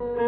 Mm-hmm.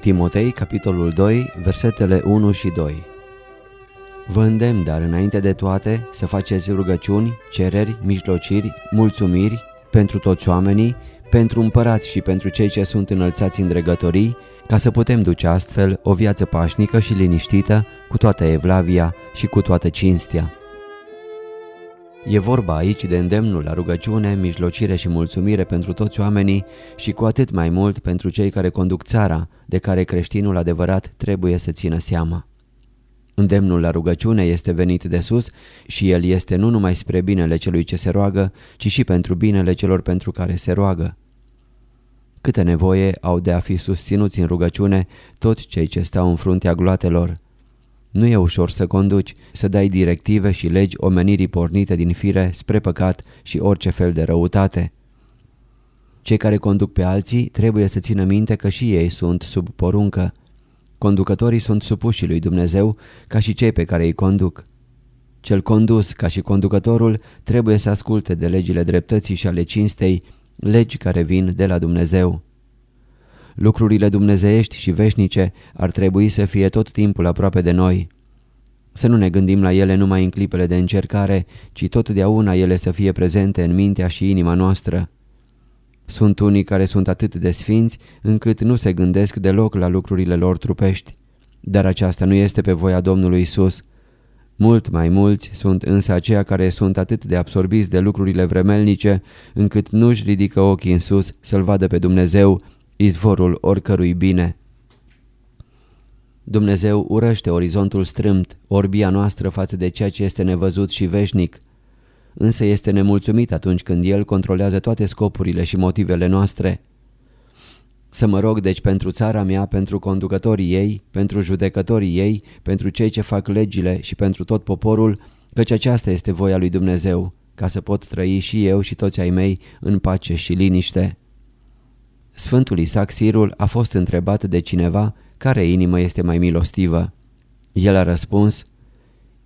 Timotei, capitolul 2, versetele 1 și 2 Vă îndemn, dar înainte de toate, să faceți rugăciuni, cereri, mijlociri, mulțumiri pentru toți oamenii, pentru împărați și pentru cei ce sunt înălțați în dregătorii, ca să putem duce astfel o viață pașnică și liniștită, cu toată evlavia și cu toată cinstea. E vorba aici de îndemnul la rugăciune, mijlocire și mulțumire pentru toți oamenii și cu atât mai mult pentru cei care conduc țara, de care creștinul adevărat trebuie să țină seama. Îndemnul la rugăciune este venit de sus și el este nu numai spre binele celui ce se roagă, ci și pentru binele celor pentru care se roagă. Câte nevoie au de a fi susținuți în rugăciune toți cei ce stau în fruntea gloatelor, nu e ușor să conduci, să dai directive și legi omenirii pornite din fire spre păcat și orice fel de răutate. Cei care conduc pe alții trebuie să țină minte că și ei sunt sub poruncă. Conducătorii sunt supuși lui Dumnezeu ca și cei pe care îi conduc. Cel condus, ca și conducătorul, trebuie să asculte de legile dreptății și ale cinstei, legi care vin de la Dumnezeu. Lucrurile dumnezeiești și veșnice ar trebui să fie tot timpul aproape de noi. Să nu ne gândim la ele numai în clipele de încercare, ci totdeauna ele să fie prezente în mintea și inima noastră. Sunt unii care sunt atât de sfinți încât nu se gândesc deloc la lucrurile lor trupești. Dar aceasta nu este pe voia Domnului Isus. Mult mai mulți sunt însă aceia care sunt atât de absorbiți de lucrurile vremelnice încât nu-și ridică ochii în sus să-L vadă pe Dumnezeu izvorul oricărui bine. Dumnezeu urăște orizontul strâmt, orbia noastră față de ceea ce este nevăzut și veșnic, însă este nemulțumit atunci când El controlează toate scopurile și motivele noastre. Să mă rog deci pentru țara mea, pentru conducătorii ei, pentru judecătorii ei, pentru cei ce fac legile și pentru tot poporul, căci aceasta este voia lui Dumnezeu, ca să pot trăi și eu și toți ai mei în pace și liniște. Sfântul Isaac Sirul a fost întrebat de cineva care inimă este mai milostivă. El a răspuns,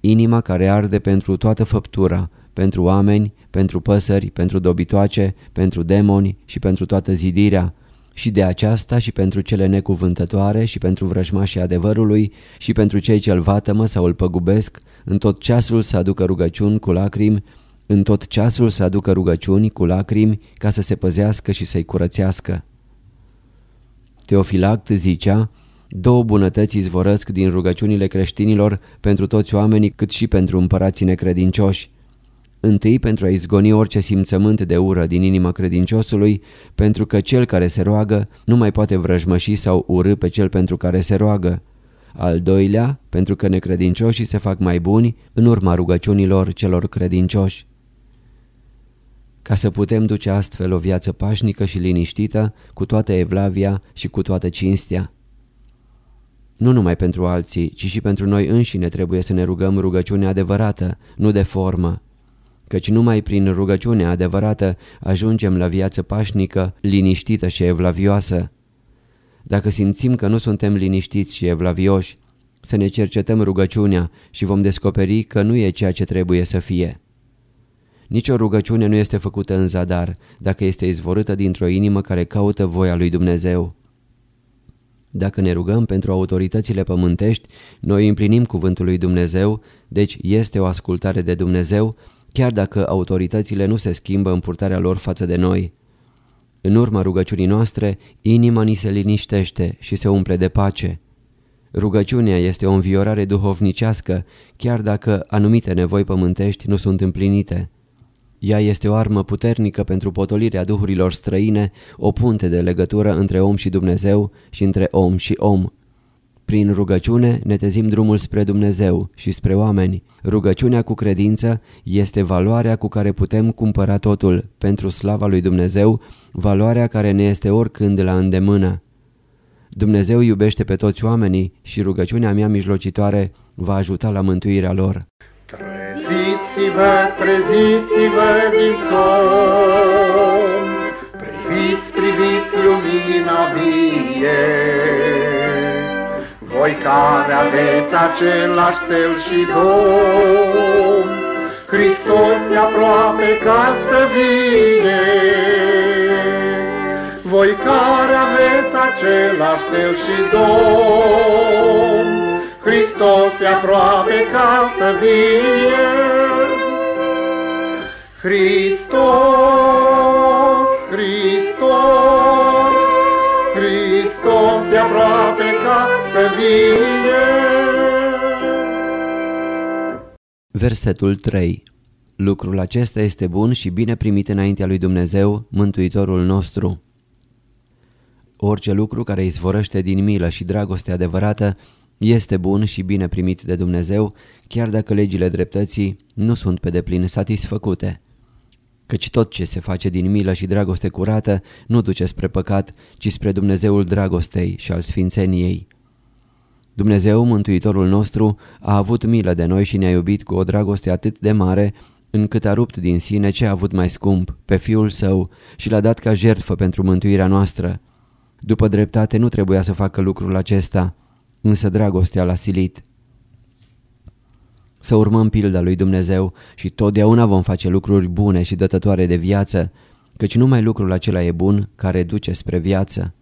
inima care arde pentru toată făptura, pentru oameni, pentru păsări, pentru dobitoace, pentru demoni și pentru toată zidirea, și de aceasta și pentru cele necuvântătoare și pentru vrăjmașii adevărului și pentru cei ce îl vatămă sau îl păgubesc, în tot ceasul să aducă rugăciuni cu lacrimi, în tot ceasul să aducă rugăciuni cu lacrimi ca să se păzească și să-i curățească. Teofilact zicea, două bunătăți izvorăsc din rugăciunile creștinilor pentru toți oamenii cât și pentru împărații necredincioși. Întâi pentru a izgoni orice simțământ de ură din inima credinciosului, pentru că cel care se roagă nu mai poate vrăjmăși sau urâ pe cel pentru care se roagă. Al doilea, pentru că necredincioșii se fac mai buni în urma rugăciunilor celor credincioși ca să putem duce astfel o viață pașnică și liniștită, cu toată evlavia și cu toată cinstea. Nu numai pentru alții, ci și pentru noi înșine trebuie să ne rugăm rugăciunea adevărată, nu de formă. Căci numai prin rugăciunea adevărată ajungem la viață pașnică, liniștită și evlavioasă. Dacă simțim că nu suntem liniștiți și evlavioși, să ne cercetăm rugăciunea și vom descoperi că nu e ceea ce trebuie să fie. Nici o rugăciune nu este făcută în zadar, dacă este izvorâtă dintr-o inimă care caută voia lui Dumnezeu. Dacă ne rugăm pentru autoritățile pământești, noi împlinim cuvântul lui Dumnezeu, deci este o ascultare de Dumnezeu, chiar dacă autoritățile nu se schimbă în purtarea lor față de noi. În urma rugăciunii noastre, inima ni se liniștește și se umple de pace. Rugăciunea este o înviorare duhovnicească, chiar dacă anumite nevoi pământești nu sunt împlinite. Ea este o armă puternică pentru potolirea duhurilor străine, o punte de legătură între om și Dumnezeu și între om și om. Prin rugăciune ne tezim drumul spre Dumnezeu și spre oameni. Rugăciunea cu credință este valoarea cu care putem cumpăra totul pentru slava lui Dumnezeu, valoarea care ne este oricând la îndemână. Dumnezeu iubește pe toți oamenii și rugăciunea mea mijlocitoare va ajuta la mântuirea lor. Treziți-vă, treziți-vă din somn, priviți, priviți lumina vie. Voi care aveți același cel și dom, Hristos e aproape ca să vie. Voi care aveți același cel și dom, Hristos e aproape ca să vie. Hristos, Hristos, Hristos e aproape ca să vie. Versetul 3 Lucrul acesta este bun și bine primit înaintea lui Dumnezeu, Mântuitorul nostru. Orice lucru care izvorăște din milă și dragoste adevărată este bun și bine primit de Dumnezeu, chiar dacă legile dreptății nu sunt pe deplin satisfăcute. Căci tot ce se face din milă și dragoste curată nu duce spre păcat, ci spre Dumnezeul dragostei și al sfințeniei. Dumnezeu, Mântuitorul nostru, a avut milă de noi și ne-a iubit cu o dragoste atât de mare, încât a rupt din sine ce a avut mai scump, pe Fiul Său, și l-a dat ca jertfă pentru mântuirea noastră. După dreptate nu trebuia să facă lucrul acesta, însă dragostea l-a silit. Să urmăm pilda lui Dumnezeu și totdeauna vom face lucruri bune și dătătoare de viață, căci numai lucrul acela e bun care duce spre viață.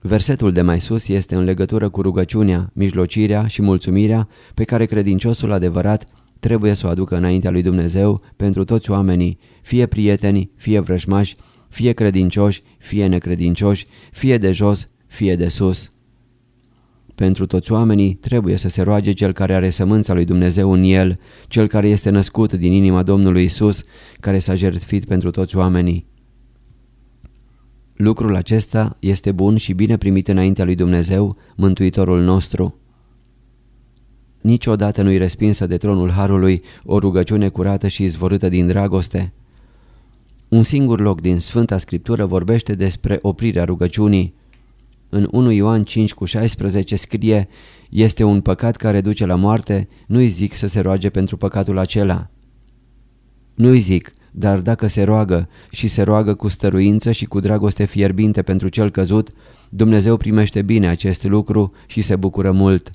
Versetul de mai sus este în legătură cu rugăciunea, mijlocirea și mulțumirea pe care credinciosul adevărat trebuie să o aducă înaintea lui Dumnezeu pentru toți oamenii, fie prieteni, fie vrăjmași, fie credincioși, fie necredincioși, fie de jos, fie de sus. Pentru toți oamenii trebuie să se roage cel care are sămânța lui Dumnezeu în el, cel care este născut din inima Domnului Isus, care s-a jertfit pentru toți oamenii. Lucrul acesta este bun și bine primit înaintea lui Dumnezeu, Mântuitorul nostru. Niciodată nu-i respinsă de tronul Harului o rugăciune curată și izvorâtă din dragoste. Un singur loc din Sfânta Scriptură vorbește despre oprirea rugăciunii. În 1 Ioan 5 cu 16 scrie Este un păcat care duce la moarte, nu-i zic să se roage pentru păcatul acela. Nu-i zic, dar dacă se roagă și se roagă cu stăruință și cu dragoste fierbinte pentru cel căzut, Dumnezeu primește bine acest lucru și se bucură mult.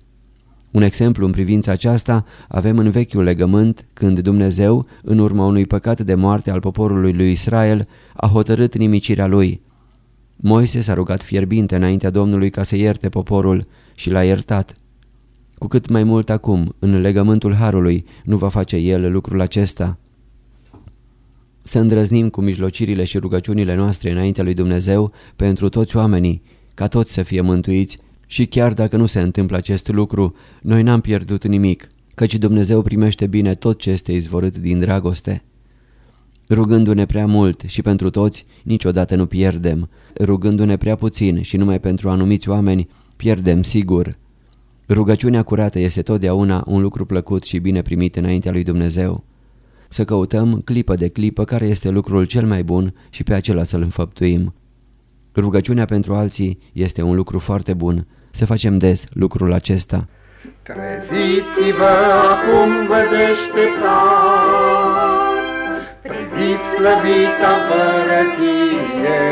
Un exemplu în privința aceasta avem în vechiul legământ, când Dumnezeu, în urma unui păcat de moarte al poporului lui Israel, a hotărât nimicirea lui. Moise s-a rugat fierbinte înaintea Domnului ca să ierte poporul și l-a iertat. Cu cât mai mult acum, în legământul Harului, nu va face el lucrul acesta. Să îndrăznim cu mijlocirile și rugăciunile noastre înaintea lui Dumnezeu pentru toți oamenii, ca toți să fie mântuiți și chiar dacă nu se întâmplă acest lucru, noi n-am pierdut nimic, căci Dumnezeu primește bine tot ce este izvorât din dragoste. Rugându-ne prea mult și pentru toți, niciodată nu pierdem. Rugându-ne prea puțin și numai pentru anumiți oameni, pierdem sigur. Rugăciunea curată este totdeauna un lucru plăcut și bine primit înaintea lui Dumnezeu. Să căutăm clipă de clipă care este lucrul cel mai bun și pe acela să-l înfăptuim. Rugăciunea pentru alții este un lucru foarte bun. Să facem des lucrul acesta. Treziți-vă acum vă deșteptați, priviți slăvita părăție.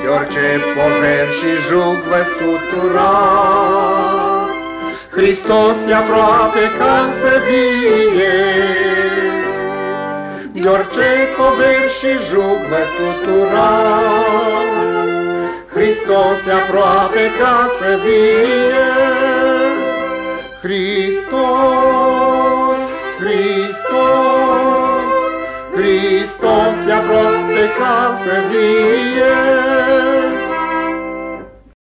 De orice poveri și jug vă scuturați, Hristos e aproape ca să vie. De orice poveri și jug vă scuturați, Hristos Hristos e aproape ca să vie. Hristos, Hristos, Hristos e aproape ca să vie.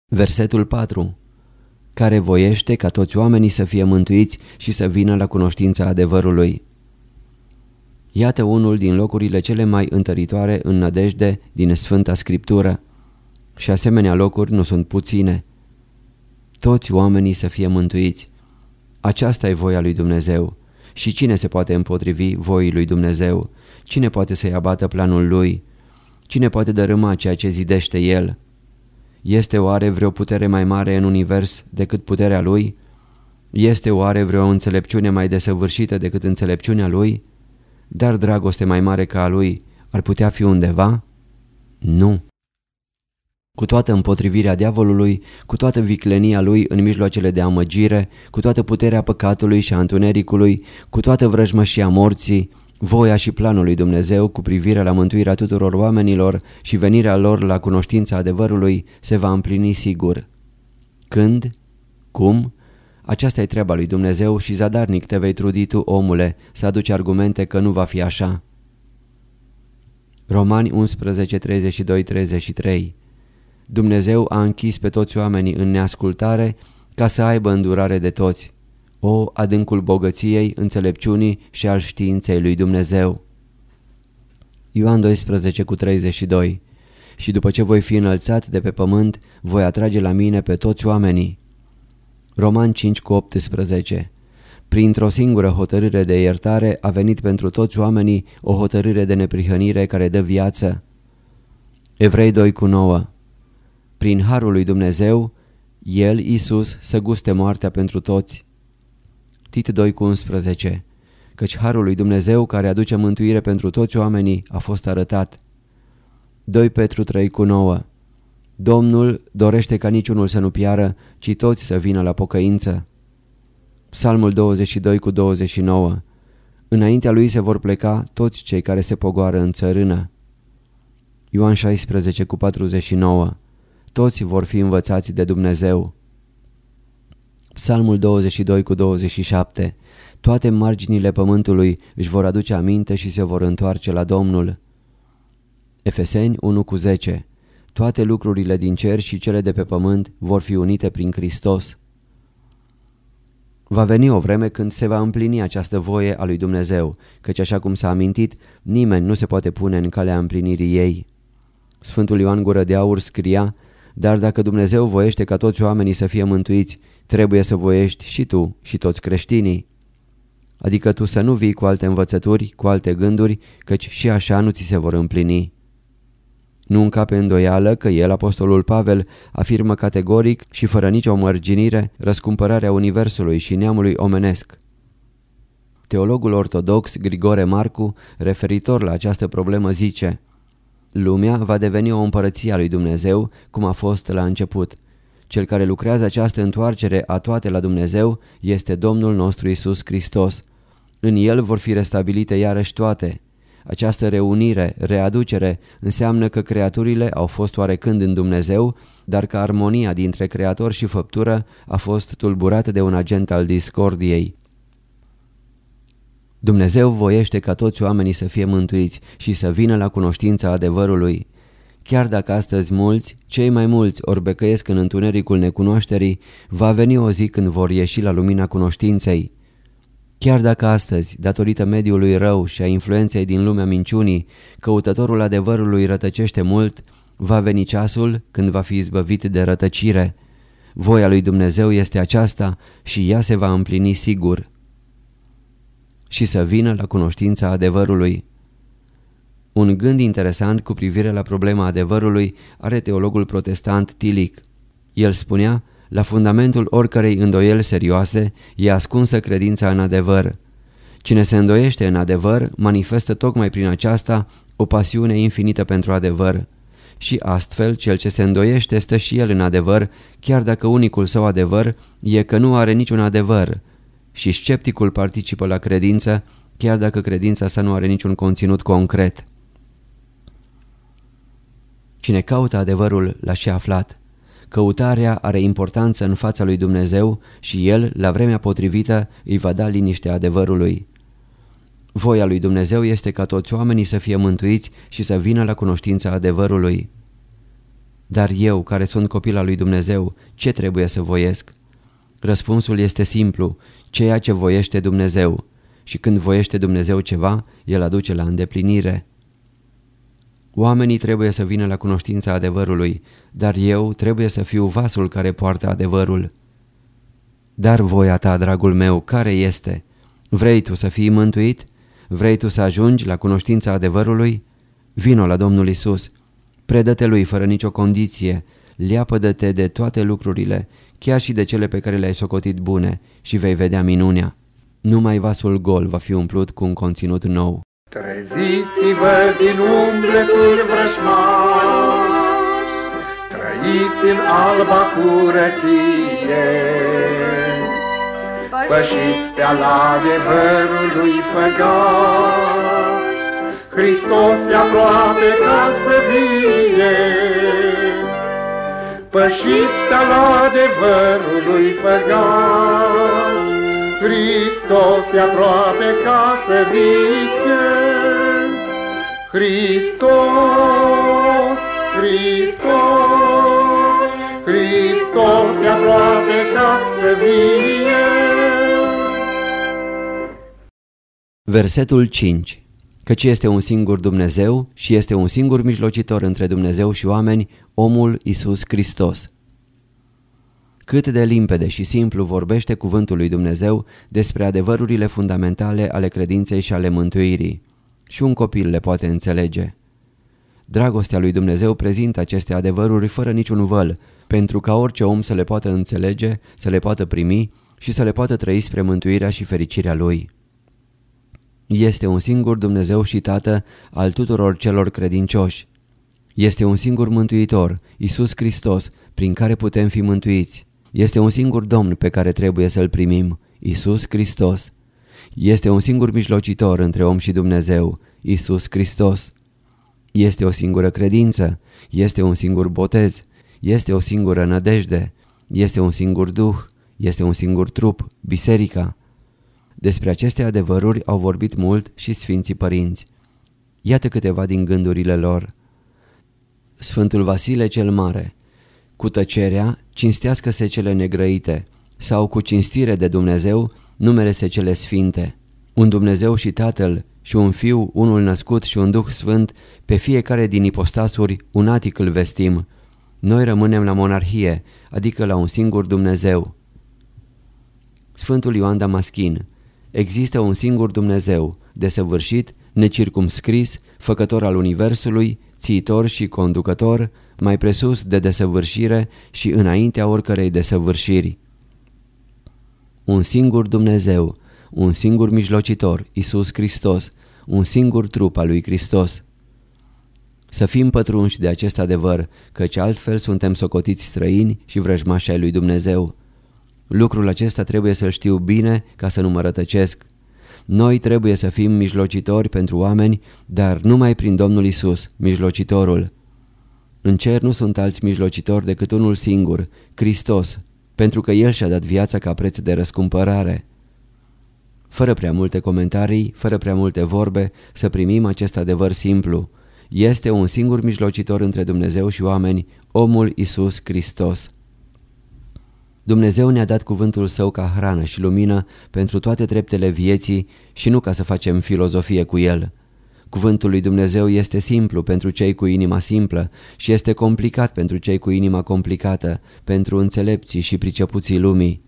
Versetul 4 care voiește ca toți oamenii să fie mântuiți și să vină la cunoștința adevărului. Iată unul din locurile cele mai întăritoare în nădejde din Sfânta Scriptură. Și asemenea locuri nu sunt puține. Toți oamenii să fie mântuiți. Aceasta e voia lui Dumnezeu. Și cine se poate împotrivi voii lui Dumnezeu? Cine poate să-i abată planul lui? Cine poate dărâma ceea ce zidește el? Este oare vreo putere mai mare în univers decât puterea lui? Este oare vreo înțelepciune mai desăvârșită decât înțelepciunea lui? Dar dragoste mai mare ca a lui ar putea fi undeva? Nu. Cu toată împotrivirea diavolului, cu toată viclenia lui în mijloacele de amăgire, cu toată puterea păcatului și a întunericului, cu toată vrăjmășia morții, voia și planul lui Dumnezeu cu privire la mântuirea tuturor oamenilor și venirea lor la cunoștința adevărului se va împlini sigur. Când? Cum? Aceasta e treaba lui Dumnezeu și zadarnic te vei trudi tu, omule, să aduci argumente că nu va fi așa. Romani 11, 32-33 Dumnezeu a închis pe toți oamenii în neascultare ca să aibă îndurare de toți. O, adâncul bogăției, înțelepciunii și al științei lui Dumnezeu. Ioan 12 cu 32 Și după ce voi fi înălțat de pe pământ, voi atrage la mine pe toți oamenii. Roman 5 cu 18 Printr-o singură hotărâre de iertare a venit pentru toți oamenii o hotărâre de neprihănire care dă viață. Evrei 2 cu 9 Prin harul lui Dumnezeu, El, Isus, să guste moartea pentru toți. Tit 2 cu 11 Căci harul lui Dumnezeu care aduce mântuire pentru toți oamenii a fost arătat. 2 Petru 3 cu 9 Domnul dorește ca niciunul să nu piară, ci toți să vină la pocăință. Psalmul 22 cu 29 Înaintea lui se vor pleca toți cei care se pogoară în țărână. Ioan 16 cu 49 Toți vor fi învățați de Dumnezeu. Psalmul 22 cu 27 Toate marginile pământului își vor aduce aminte și se vor întoarce la Domnul. Efeseni 1 cu 10 Toate lucrurile din cer și cele de pe pământ vor fi unite prin Hristos. Va veni o vreme când se va împlini această voie a lui Dumnezeu, căci așa cum s-a amintit, nimeni nu se poate pune în calea împlinirii ei. Sfântul Ioan Gură de Aur scria, dar dacă Dumnezeu voiește ca toți oamenii să fie mântuiți, trebuie să voiești și tu și toți creștinii. Adică tu să nu vii cu alte învățături, cu alte gânduri, căci și așa nu ți se vor împlini. Nu încape îndoială că el, apostolul Pavel, afirmă categoric și fără nicio mărginire răscumpărarea universului și neamului omenesc. Teologul ortodox Grigore Marcu, referitor la această problemă, zice Lumea va deveni o împărăție a lui Dumnezeu, cum a fost la început. Cel care lucrează această întoarcere a toate la Dumnezeu este Domnul nostru Isus Hristos. În El vor fi restabilite iarăși toate. Această reunire, readucere, înseamnă că creaturile au fost oarecând în Dumnezeu, dar că armonia dintre creator și făptură a fost tulburată de un agent al discordiei. Dumnezeu voiește ca toți oamenii să fie mântuiți și să vină la cunoștința adevărului. Chiar dacă astăzi mulți, cei mai mulți orbecăiesc în întunericul necunoașterii, va veni o zi când vor ieși la lumina cunoștinței. Chiar dacă astăzi, datorită mediului rău și a influenței din lumea minciunii, căutătorul adevărului rătăcește mult, va veni ceasul când va fi izbăvit de rătăcire. Voia lui Dumnezeu este aceasta și ea se va împlini sigur. Și să vină la cunoștința adevărului. Un gând interesant cu privire la problema adevărului are teologul protestant Tilic. El spunea, la fundamentul oricărei îndoieli serioase e ascunsă credința în adevăr. Cine se îndoiește în adevăr manifestă tocmai prin aceasta o pasiune infinită pentru adevăr. Și astfel, cel ce se îndoiește stă și el în adevăr, chiar dacă unicul său adevăr e că nu are niciun adevăr. Și scepticul participă la credință, chiar dacă credința sa nu are niciun conținut concret. Cine caută adevărul l-a și aflat. Căutarea are importanță în fața lui Dumnezeu și El, la vremea potrivită, îi va da liniștea adevărului. Voia lui Dumnezeu este ca toți oamenii să fie mântuiți și să vină la cunoștința adevărului. Dar eu, care sunt copil al lui Dumnezeu, ce trebuie să voiesc? Răspunsul este simplu, ceea ce voiește Dumnezeu. Și când voiește Dumnezeu ceva, El aduce la îndeplinire. Oamenii trebuie să vină la cunoștința adevărului, dar eu trebuie să fiu vasul care poartă adevărul. Dar voia ta, dragul meu, care este? Vrei tu să fii mântuit? Vrei tu să ajungi la cunoștința adevărului? Vino la Domnul Isus, predă-te Lui fără nicio condiție, leapădă-te de toate lucrurile, chiar și de cele pe care le-ai socotit bune și vei vedea minunea. Numai vasul gol va fi umplut cu un conținut nou. Treziți-vă din umbletul vrășmaș, Trăiți în alba curăție, Pășiți pe al adevărului făgat, Hristos e aproape ca să vie. Pășiți pe al adevărului făgat, Hristos e aproape ca să vie. Hristos, Hristos, Hristos e aproape ca să vie. Versetul 5 Căci este un singur Dumnezeu și este un singur mijlocitor între Dumnezeu și oameni, omul Isus Hristos. Cât de limpede și simplu vorbește cuvântul lui Dumnezeu despre adevărurile fundamentale ale credinței și ale mântuirii. Și un copil le poate înțelege. Dragostea lui Dumnezeu prezintă aceste adevăruri fără niciun văl, pentru ca orice om să le poată înțelege, să le poată primi și să le poată trăi spre mântuirea și fericirea lui. Este un singur Dumnezeu și Tată al tuturor celor credincioși. Este un singur Mântuitor, Isus Hristos, prin care putem fi mântuiți. Este un singur Domn pe care trebuie să-L primim, Isus Hristos. Este un singur mijlocitor între om și Dumnezeu, Isus Hristos. Este o singură credință, este un singur botez, este o singură nădejde, este un singur duh, este un singur trup, biserica. Despre aceste adevăruri au vorbit mult și Sfinții Părinți. Iată câteva din gândurile lor. Sfântul Vasile cel Mare Cu tăcerea cinstească-se cele negrăite sau cu cinstire de Dumnezeu numere-se cele sfinte. Un Dumnezeu și Tatăl și un Fiu, unul născut și un Duh Sfânt, pe fiecare din ipostasuri unatic îl vestim. Noi rămânem la monarhie, adică la un singur Dumnezeu. Sfântul Ioan Damaschin Există un singur Dumnezeu, desăvârșit, necircumscris, făcător al Universului, țiitor și conducător, mai presus de desăvârșire și înaintea oricărei desăvârșiri. Un singur Dumnezeu, un singur mijlocitor, Isus Hristos, un singur trup al lui Hristos. Să fim pătrunși de acest adevăr, căci altfel suntem socotiți străini și vrăjmași ai lui Dumnezeu. Lucrul acesta trebuie să-l știu bine ca să nu mă rătăcesc. Noi trebuie să fim mijlocitori pentru oameni, dar numai prin Domnul Isus, mijlocitorul. În cer nu sunt alți mijlocitori decât unul singur, Hristos, pentru că El și-a dat viața ca preț de răscumpărare. Fără prea multe comentarii, fără prea multe vorbe, să primim acest adevăr simplu. Este un singur mijlocitor între Dumnezeu și oameni, omul Isus Hristos. Dumnezeu ne-a dat cuvântul său ca hrană și lumină pentru toate treptele vieții și nu ca să facem filozofie cu el. Cuvântul lui Dumnezeu este simplu pentru cei cu inima simplă și este complicat pentru cei cu inima complicată, pentru înțelepții și pricepuții lumii.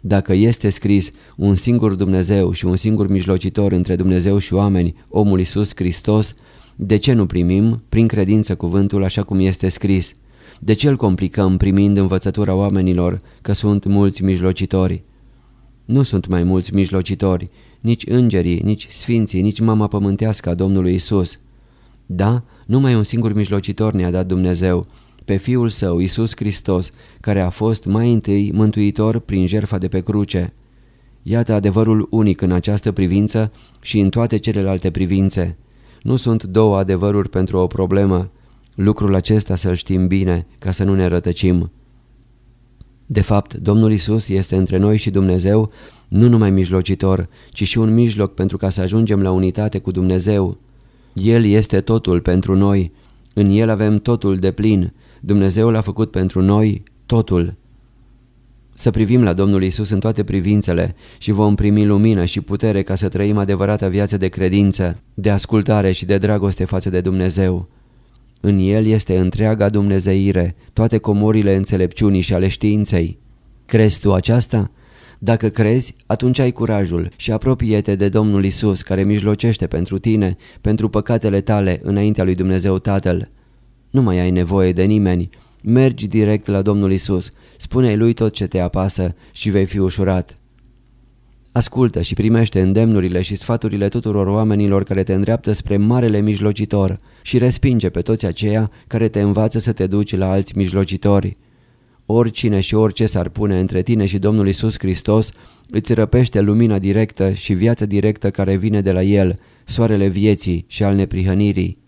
Dacă este scris un singur Dumnezeu și un singur mijlocitor între Dumnezeu și oameni, omul Iisus Hristos, de ce nu primim, prin credință, cuvântul așa cum este scris? De ce îl complicăm primind învățătura oamenilor că sunt mulți mijlocitori? Nu sunt mai mulți mijlocitori, nici îngerii, nici sfinții, nici mama pământească a Domnului Isus. Da, numai un singur mijlocitor ne-a dat Dumnezeu, pe Fiul Său, Isus Hristos, care a fost mai întâi mântuitor prin jertfa de pe cruce. Iată adevărul unic în această privință și în toate celelalte privințe. Nu sunt două adevăruri pentru o problemă, Lucrul acesta să-l știm bine, ca să nu ne rătăcim. De fapt, Domnul Isus este între noi și Dumnezeu nu numai mijlocitor, ci și un mijloc pentru ca să ajungem la unitate cu Dumnezeu. El este totul pentru noi, în El avem totul de plin, Dumnezeu l-a făcut pentru noi totul. Să privim la Domnul Isus în toate privințele și vom primi lumină și putere ca să trăim adevărata viață de credință, de ascultare și de dragoste față de Dumnezeu. În El este întreaga dumnezeire, toate comorile înțelepciunii și ale științei. Crezi tu aceasta? Dacă crezi, atunci ai curajul și apropie-te de Domnul Isus care mijlocește pentru tine, pentru păcatele tale înaintea lui Dumnezeu Tatăl. Nu mai ai nevoie de nimeni, mergi direct la Domnul Isus, spune-i lui tot ce te apasă și vei fi ușurat. Ascultă și primește îndemnurile și sfaturile tuturor oamenilor care te îndreaptă spre Marele Mijlocitor și respinge pe toți aceia care te învață să te duci la alți mijlocitori. Oricine și orice s-ar pune între tine și Domnul Isus Hristos îți răpește lumina directă și viața directă care vine de la El, soarele vieții și al neprihănirii.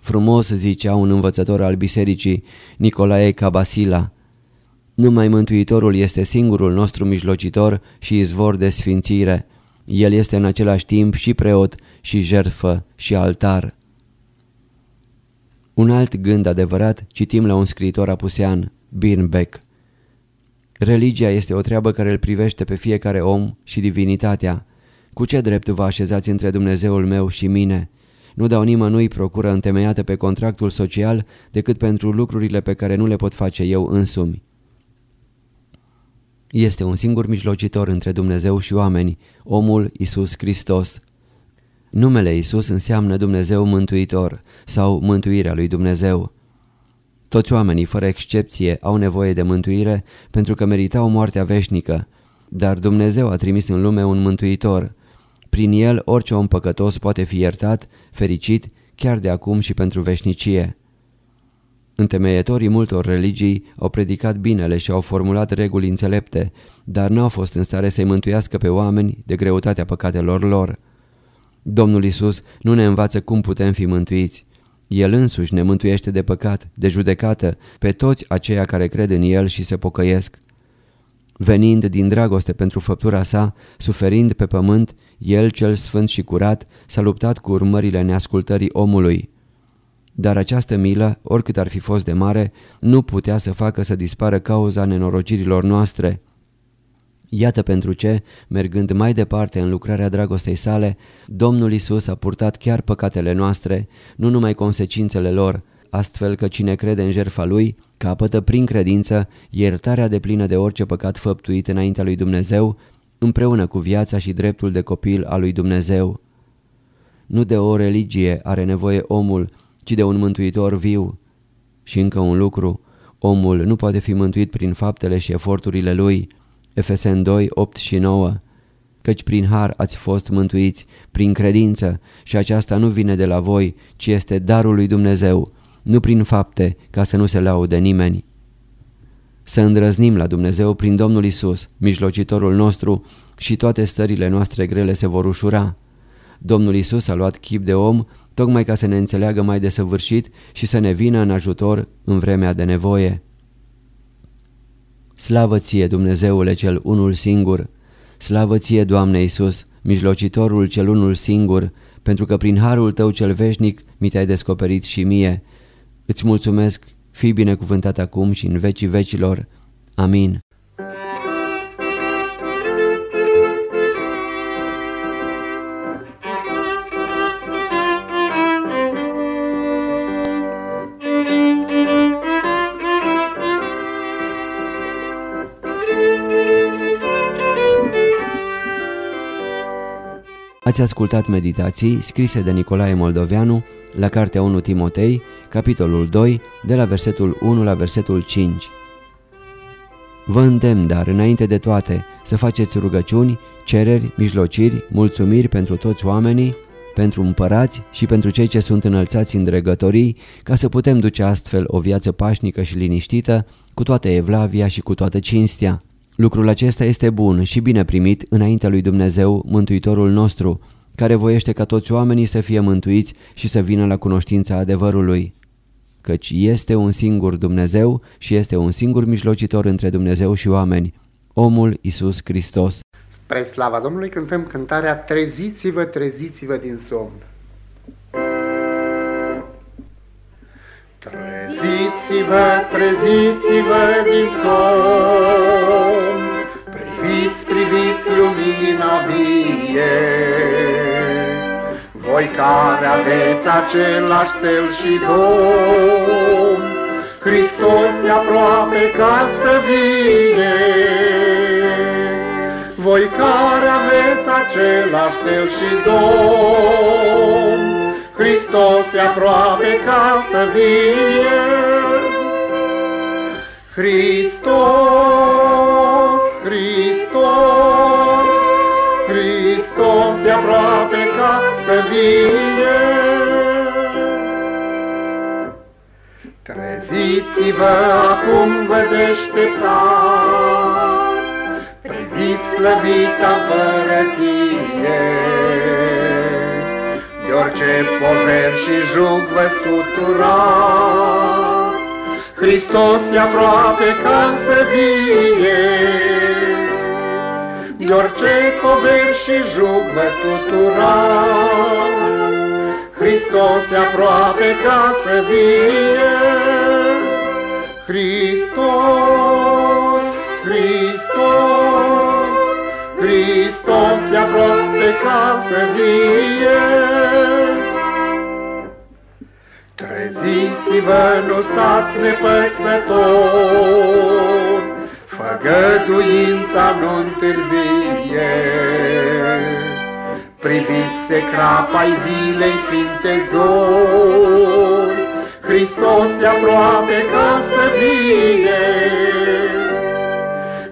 Frumos zicea un învățător al bisericii, Nicolae Cabasila, numai Mântuitorul este singurul nostru mijlocitor și izvor de sfințire. El este în același timp și preot și jertfă și altar. Un alt gând adevărat citim la un scriitor apusean, Birnbeck. Religia este o treabă care îl privește pe fiecare om și divinitatea. Cu ce drept vă așezați între Dumnezeul meu și mine? Nu dau nimănui procură întemeiată pe contractul social decât pentru lucrurile pe care nu le pot face eu însumi. Este un singur mijlocitor între Dumnezeu și oameni, omul Isus Hristos. Numele Isus înseamnă Dumnezeu mântuitor sau mântuirea lui Dumnezeu. Toți oamenii, fără excepție, au nevoie de mântuire pentru că meritau moartea veșnică, dar Dumnezeu a trimis în lume un mântuitor. Prin el orice om păcătos poate fi iertat, fericit, chiar de acum și pentru veșnicie. Întemeietorii multor religii au predicat binele și au formulat reguli înțelepte, dar nu au fost în stare să-i mântuiască pe oameni de greutatea păcatelor lor. Domnul Isus nu ne învață cum putem fi mântuiți. El însuși ne mântuiește de păcat, de judecată, pe toți aceia care cred în El și se pocăiesc. Venind din dragoste pentru făptura sa, suferind pe pământ, El cel sfânt și curat s-a luptat cu urmările neascultării omului. Dar această milă, oricât ar fi fost de mare, nu putea să facă să dispară cauza nenorocirilor noastre. Iată pentru ce, mergând mai departe în lucrarea dragostei sale, Domnul Isus a purtat chiar păcatele noastre, nu numai consecințele lor, astfel că cine crede în jertfa Lui, capătă prin credință iertarea de plină de orice păcat făptuit înaintea lui Dumnezeu, împreună cu viața și dreptul de copil al lui Dumnezeu. Nu de o religie are nevoie omul, ci de un mântuitor viu. Și încă un lucru, omul nu poate fi mântuit prin faptele și eforturile lui. Efesen 2, 8 și 9 Căci prin har ați fost mântuiți, prin credință, și aceasta nu vine de la voi, ci este darul lui Dumnezeu, nu prin fapte, ca să nu se laude nimeni. Să îndrăznim la Dumnezeu prin Domnul Isus, mijlocitorul nostru, și toate stările noastre grele se vor ușura. Domnul Isus a luat chip de om tocmai ca să ne înțeleagă mai desăvârșit și să ne vină în ajutor în vremea de nevoie. Slavă ție, Dumnezeule cel unul singur! Slavă ție, Doamne Iisus, mijlocitorul cel unul singur, pentru că prin harul tău cel veșnic mi te-ai descoperit și mie. Îți mulțumesc, fii binecuvântat acum și în vecii vecilor. Amin. Ați ascultat meditații scrise de Nicolae Moldoveanu la Cartea 1 Timotei, capitolul 2, de la versetul 1 la versetul 5. Vă îndemn, dar, înainte de toate, să faceți rugăciuni, cereri, mijlociri, mulțumiri pentru toți oamenii, pentru împărați și pentru cei ce sunt înălțați în dregătorii, ca să putem duce astfel o viață pașnică și liniștită, cu toată evlavia și cu toată cinstea. Lucrul acesta este bun și bine primit înaintea lui Dumnezeu, Mântuitorul nostru, care voiește ca toți oamenii să fie mântuiți și să vină la cunoștința adevărului. Căci este un singur Dumnezeu și este un singur mijlocitor între Dumnezeu și oameni, omul Isus Hristos. Spre slava Domnului cântăm cântarea Treziți-vă, treziți-vă din somn. Treziți-vă, treziți-vă din somn, Priviți, priviți lumina vie, Voi care aveți același cel și dom, Hristos e aproape ca să vie. Voi care aveți același cel și dom, Hristos e aproape ca să vie. Hristos, Hristos, Hristos e aproape ca să vie. Treziți-vă acum, vă deșteptați, priviți slăvita părăție orice pover și jug vă scuturați. Hristos e aproape ca să vie, de orice pover și jug vă scuturați. Hristos e aproape ca să vie, Hristos, Hristos, Hristos e aproape ca să vie. Treziți-vă, nu stați nepăsători, Făgăduința nu întârzie. Priviți-se crapa-i zilei sfinte zori, Hristos e aproape ca să vie.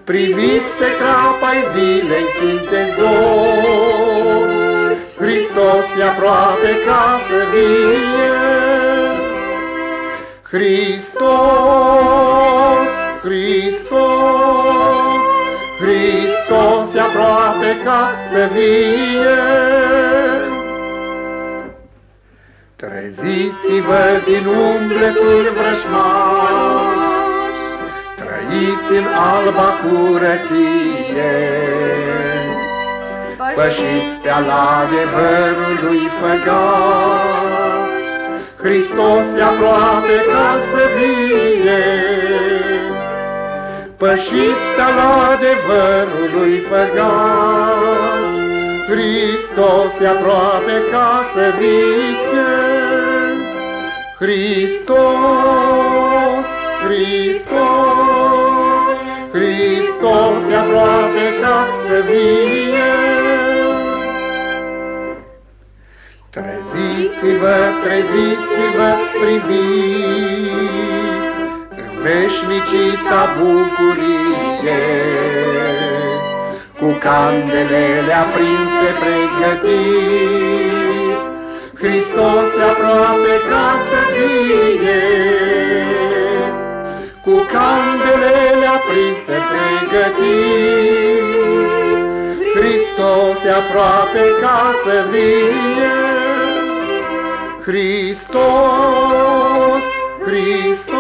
Priviți-se crapa-i zilei sfinte zori, Hristos e aproape ca să vie. Hristos, Hristos, Hristos e aproape ca să vie. Treziți-vă din umbletul vrășmaș, Trăiți în alba curăție, Pășiți pe al adevărului făgaș, Hristos e aproape ca să vie. Pășiți ca la adevărului făgaș, Hristos e aproape ca să vie. Hristos, Hristos, Hristos e aproape ca să vie. Treziți-vă, treziți-vă, priviți în veșnicita bucurie, cu candelele aprinse pregătiți, Hristos e aproape ca să fie. Cu candelele aprinse pregătim, Hristos e aproape ca să vie. Hristos, Hristos,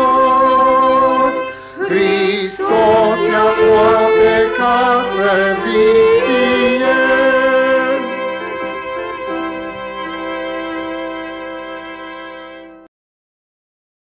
Hristos e aproape ca să vie.